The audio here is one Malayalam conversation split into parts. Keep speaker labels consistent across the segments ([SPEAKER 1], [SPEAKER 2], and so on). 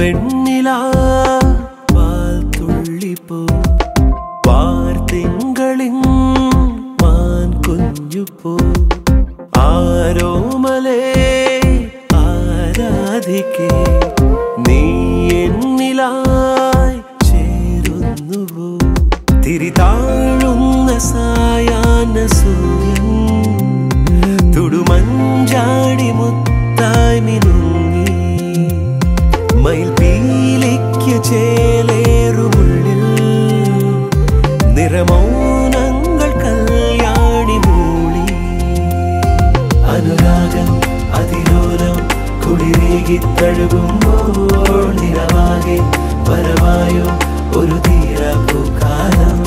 [SPEAKER 1] വെണ്ണില പാൽത്തുള്ളിപ്പോ മാൻ കുഞ്ഞുപ്പോ. ആരോമലേ ആരാധിക്കേ. നീ എന്നിലായി ചേരുന്നുവോ. തിരിതാഴുന്ന സായാന സൂര്യ നിറമൗനങ്ങൾ കല്യാണി മൂളി. അനുരാഗം അതിരോലം കുളിരേകി തഴുകുമ്പോൾ നിറവാകെ വരവായോ ഒരു തീരപ്പൂക്കാലം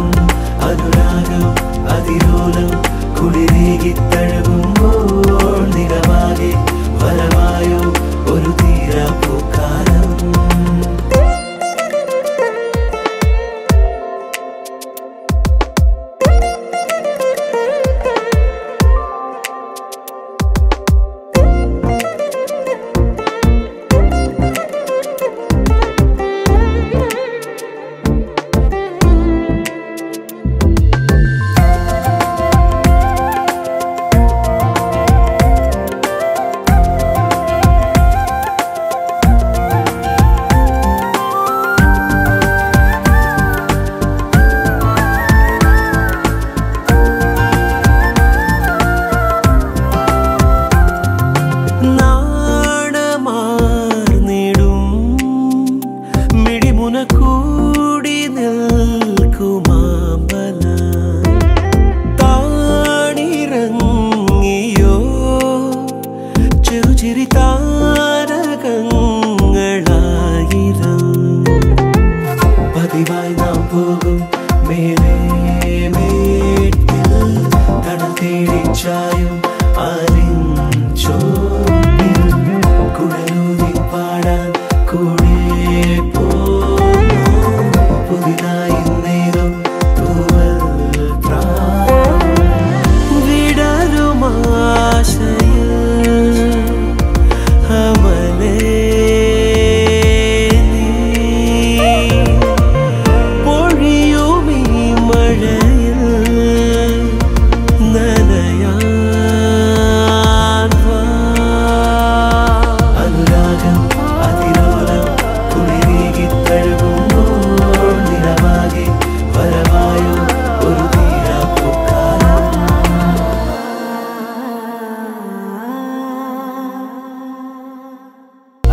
[SPEAKER 1] അനുരാഗം അതിരോലം കുളിരേകി തഴുകുമ്പോൾ மேலே மேட்டில் கடல் தேடிச்சார்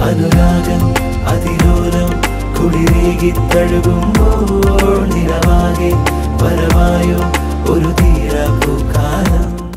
[SPEAKER 1] അനുരാഗം അതിരൂരം കുളിരേകി തഴുകുമ്പോൾ നിറമാകെ വരവായോ ഒരു തീരാപ്പൂക്കാലം.